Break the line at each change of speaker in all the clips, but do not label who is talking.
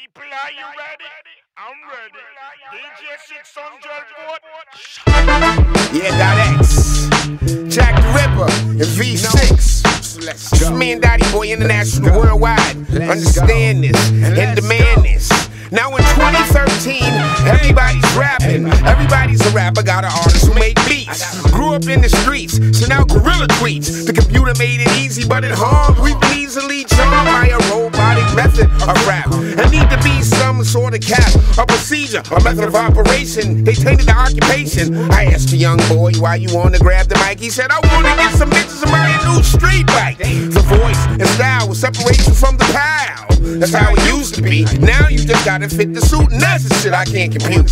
People, are you ready? I'm ready. DJ 600 volt.
Yeah, that X. Jack the Ripper and V6. Let's go. Me and Daddy Boy International Worldwide. Understand this and demand this. Now in 2013, everybody's rapping. Everybody's a rapper, got an Grew up in the streets, so now gorilla tweets. The computer made it easy, but it harmed. We've easily charmed by a robotic method of rap. And need to be some sort of cap, a procedure, a method of operation. They tainted the occupation. I asked the young boy why you wanna grab the mic. He said, I wanna get some bitches and buy a new street bike. The voice and style was separation from the pile. That's how it used to be. Now you just gotta fit the suit, and that's the shit I can't compute.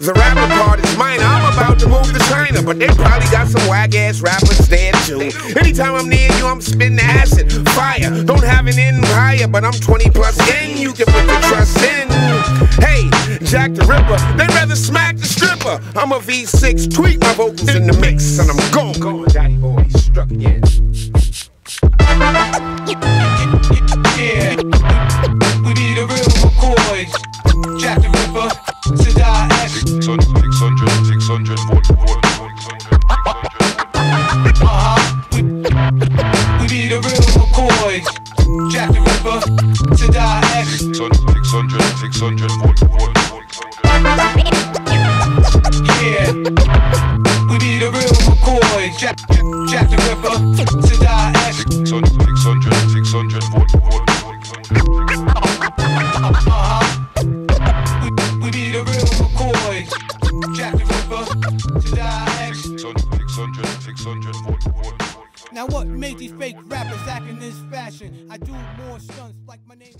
The rapper part is mine. I'm about to move to China, but they probably got some whack ass rappers there too. Anytime I'm near you, I'm spitting acid, fire. Don't have an empire, but I'm 20 plus in. You can put your trust in. Hey, Jack the Ripper, they'd rather smack the stripper. I'm a V6, tweak my vocals in the mix, and I'm gone. Going, Daddy Boy, struck again.
Yeah,
600, 600, 600 volt, volt, volt, 600, 600.
We, be the real McCoys. Jack the Ripper, Sadat X.
600, 600, 600 volt, volt, volt, 600.
Yeah, we real. Jack, Jack the Ripper, Sadat
600, 600, 600 volt, volt, volt.
Now what made these fake rappers act in this fashion? I do more stunts like my name.